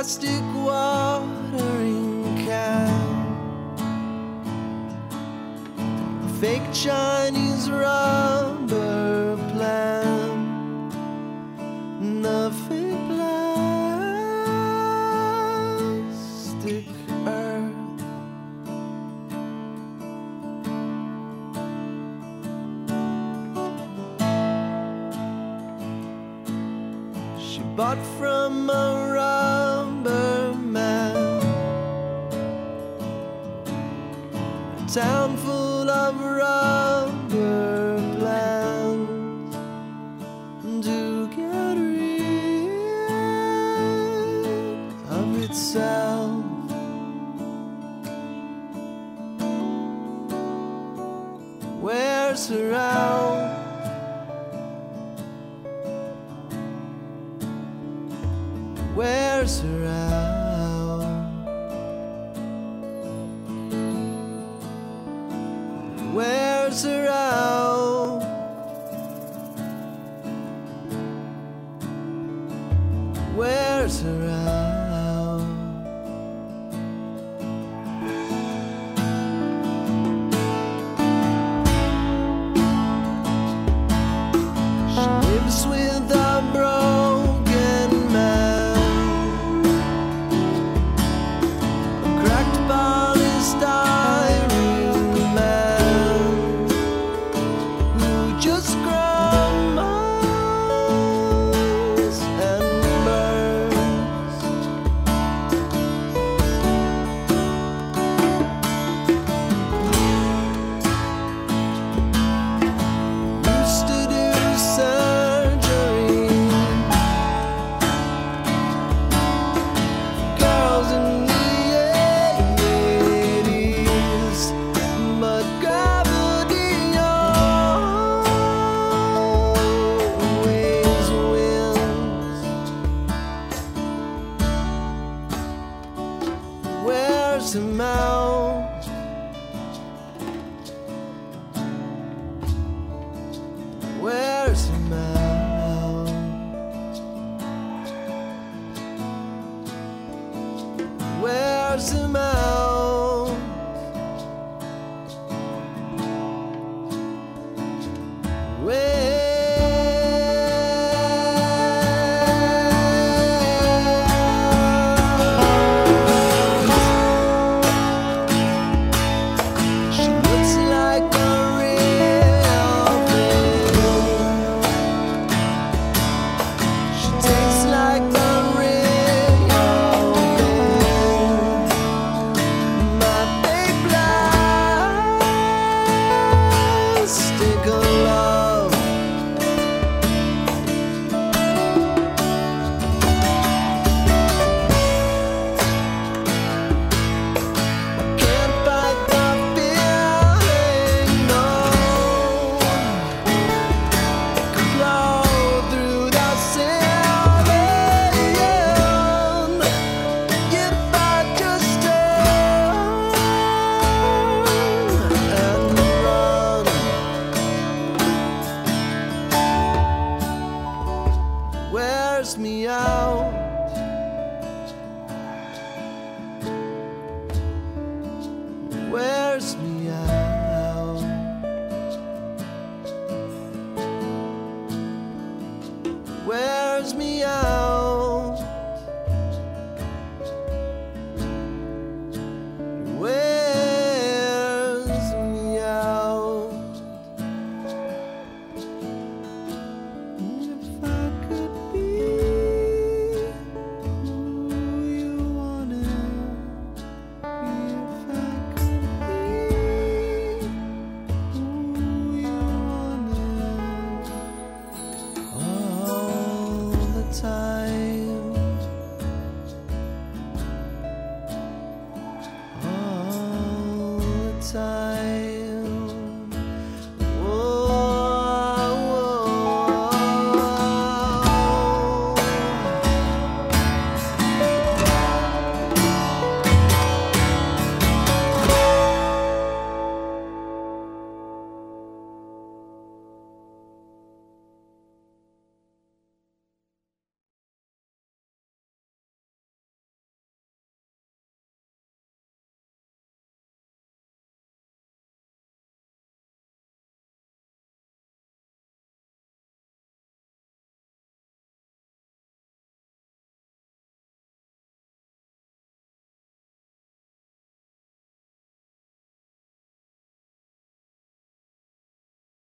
plastic watering can. Fake Chinese rubber plant. Nothing plastic earth. She bought from a rubber town full of rubber plants to get rid of itself. Wears around. Wears around. Wears Where's him out? Wears me out. time.